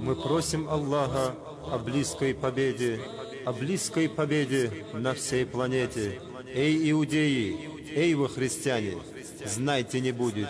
Мы просим Аллаха о близкой победе, о близкой победе на всей планете. Эй, иудеи, эй, вы христиане, знайте, не будет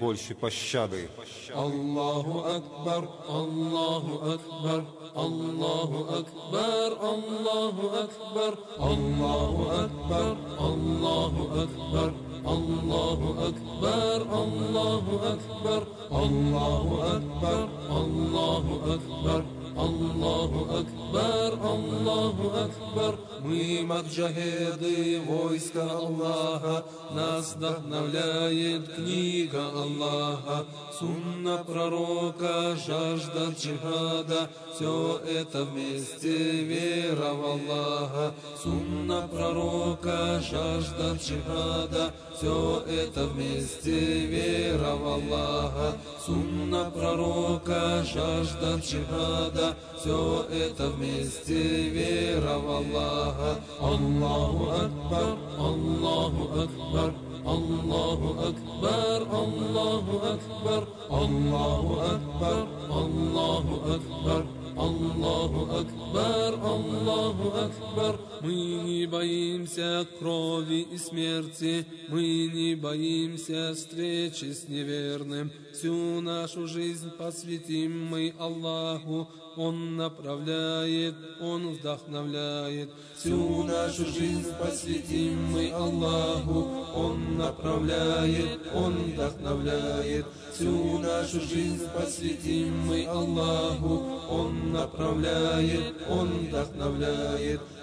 больше пощады. Аллаху Акбар, Аллаху Акбар, Аллаху Акбар, Аллаху Акбар, Аллаху Акбар, Аллаху Акбар. الله أكبر الله أكبر الله أكبر الله أكبر الله أكبر الله أكبر Мы маджахеды войска Аллаха, Нас вдохновляет книга Аллаха, Сунна пророка, жажда джихада, Все это вместе вера в Аллаха. Сунна пророка, жажда джихада, все это вместе вера в Аллаха. Сунна пророка, жажда джихада, Все это вместе вера в Аллаха. Аллаху Акбар, Аллаху Акбар, Аллаху Акбар, Аллаху Акбар, Аллаху Акбар, Аллаху Акбар. Аллаху Акбар, Аллаху Акбар. Мы не боимся крови и смерти, мы не боимся встречи с неверным. Всю нашу жизнь посвятим мы Аллаху, Он направляет, Он вдохновляет. Всю нашу жизнь посвятим мы Аллаху, Он направляет, Он вдохновляет. Всю нашу жизнь посвятим мы Аллаху, Он направляет, Он вдохновляет.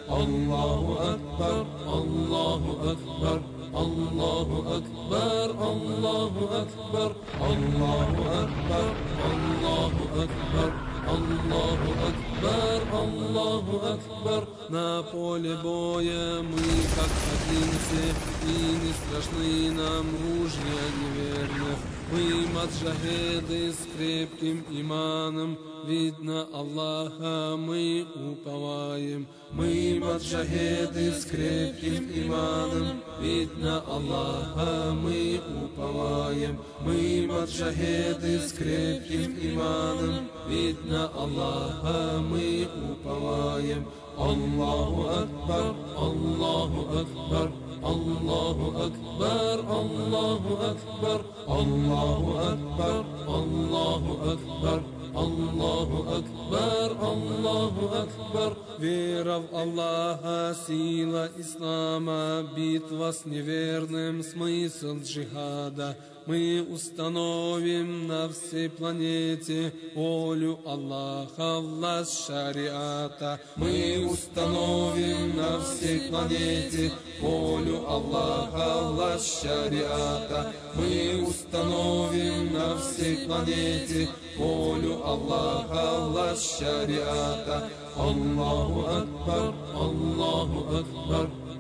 Аллаху Акбар, Аллаху Акбар, Аллаху Акбар, Аллаху Акбар, Аллаху Акбар, Аллаху Акбар. Аллаху Акбар, Аллаху Акбар На поле боя мы как одинцы И не страшны нам ружья неверных Мы маджахеды с крепким иманом Видно Аллаха мы уповаем. Мы маджахеды с крепким иманом Видно Аллаха мы уповаем. Мы маджахеды с крепким иманом Видно Аллаха мы уповаем. Аллаху Акбар, Аллаху Акбар, Аллаху Акбар, Аллаху Акбар, Аллаху Акбар, Аллаху Акбар. Аллаху Акбар, Аллаху Акбар. Вера в Аллаха, сила Ислама, битва с неверным, смысл джихада. Мы установим на всей планете волю Аллаха, власть шариата. Мы установим на всей планете волю Аллаха, власть шариата. Мы установим на всей планете волю Аллаха, власть шариата. Аллаху Акбар, Аллаху Акбар,